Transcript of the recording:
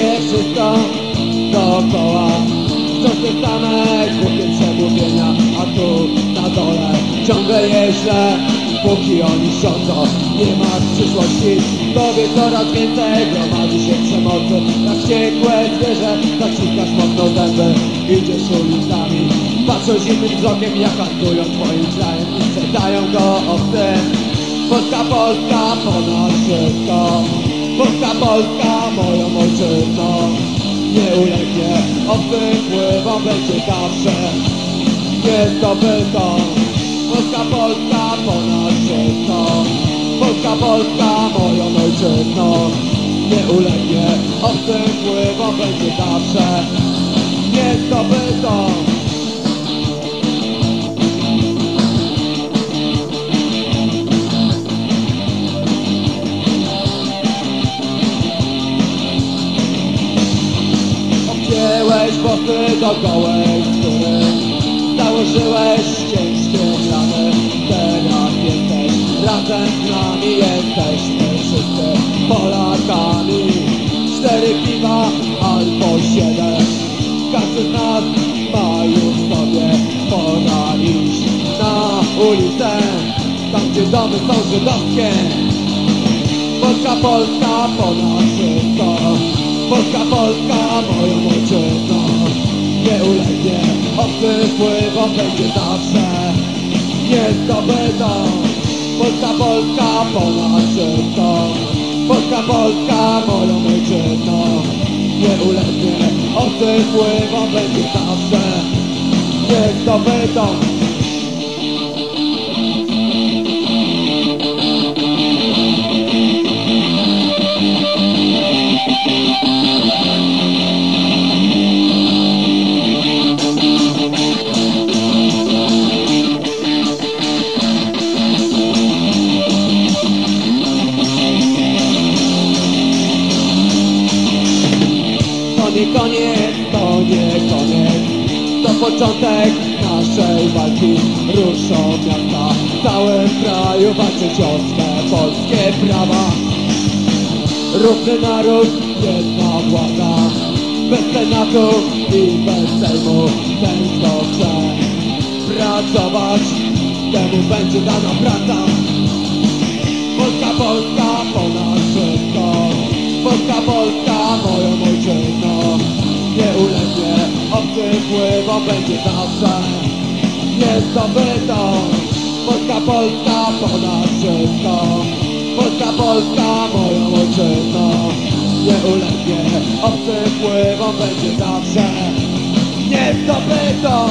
wszystko dookoła. Wciąż te same głupie przemówienia? A tu na dole ciągle jeżdżę Póki oni rządzą Nie ma przyszłości. W tobie coraz więcej gromadzi się przemocy. Jak wściekłe zwierzę Zaciskasz mocno zęby. Idziesz ulicami Patrzą zimnym wzrokiem Jak handlują twoim krajem. I sprzedają go obcy Polska, Polska ponad wszystko Polska, Polska moją ojczyzną Nie ulegnie obcym wpływom Będzie zawsze. Niezdobytą Polska, Polska ponad wszystko Polska, Polska moją ojczyzną Nie ulegnie obcym wpływom Będzie zawsze. Obcięłeś gołej skóry Założyłeś ciężkie rany Teraz jesteś razem z nami Jesteśmy wszyscy Polakami. Cztery piwa albo siedem. Każdy z nas ma już sobie Pora iść na ulicę. Tam gdzie domy są żydowskie. Polska, Polska ponad wszystko. Polska, Polska moją ojczyzną ulegnie obcym wpływom Będzie zawsze niezdobytą Polska, Polska ponad wszystko Polska, Polska moją ojczyzną. Nie ulegnie. Obcym wpływom Będzie zawsze niezdobytą To koniec, to nie koniec. To początek naszej walki. Ruszą miasta w całym kraju Walczyć o swe polskie prawa. Równy naród, jedna władza. Bez senatu i bez sejmu. Ten kto chce pracować Temu będzie dana praca. Polska, Polska ponad wszystko. Polska, Polska wpływom Będzie zawsze. Niezdobytą Polska, Polska ponad wszystko. Polska, Polska moją ojczyzną. Nie ulegnie obcym wpływom Będzie zawsze. Niezdobytą